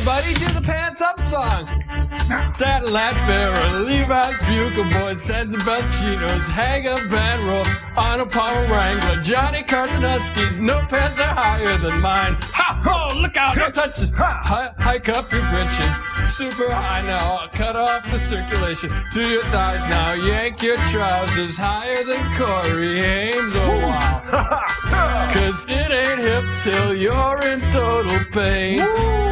Everybody do the pants up song. That Farah, Levi's Bugle Boys, Sansabelt chinos, hang a band roll on a Palmer Wrangler. Johnny Carson Huskies, no pants are higher than mine. Ha! Oh, look out! No touches. Hi- hike up your britches. Super high now. Cut off the circulation to your thighs now. Yank your trousers higher than Corey Haim. Oh, wow. Cause it ain't hip till you're in total pain.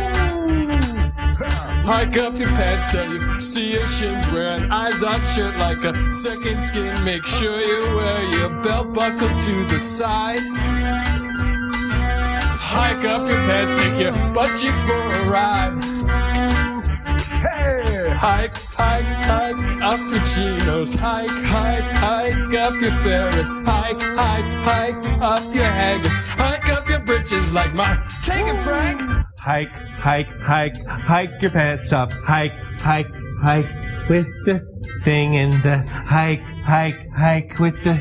Hike up your pants till you see your shins. Wear an eyes on shirt like a second skin. Make sure you wear your belt buckle to the side. Hike up your pants, take your butt cheeks for a ride. Hey! Hike, hike, hike up your chinos. Hike, hike, hike up your ferrets. Hike, hike, hike up your haggis. Hike up your britches like mine. Take it, Frank. Hike, hike, hike, hike your pants up. Hike, hike, hike with the thing in the hike, hike, hike with the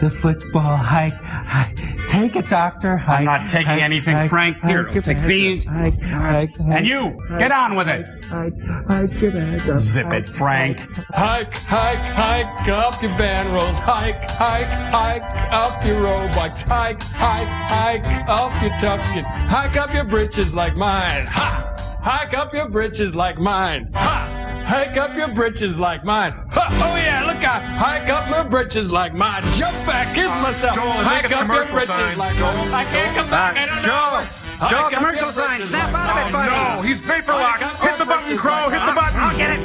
the football. Hike, hike. Take it, doctor. I'm not taking hike, anything, hike, Frank. Here, hike your take these. And you, get on with it. Hike, hike your pants up. Zip it, Frank. Hike, hike, hike up your band rolls. Hike, hike, hike up your road bikes. Hike, hike, hike up your Toughskin. Hike up your britches like mine. Ha! Hike up your britches like mine. Ha! Hike up your britches like mine. Ha! Oh yeah, look out! Hike up my britches like mine. Jump back, kiss ah, myself. Joel, Hike up your britches sign. like mine. I can't come back. I don't know. Joe, Hike Joe, commercial sign. Snap out of it, buddy. No, he's vapor locked. Hit the button, Crow. Hit the button. I'll get it.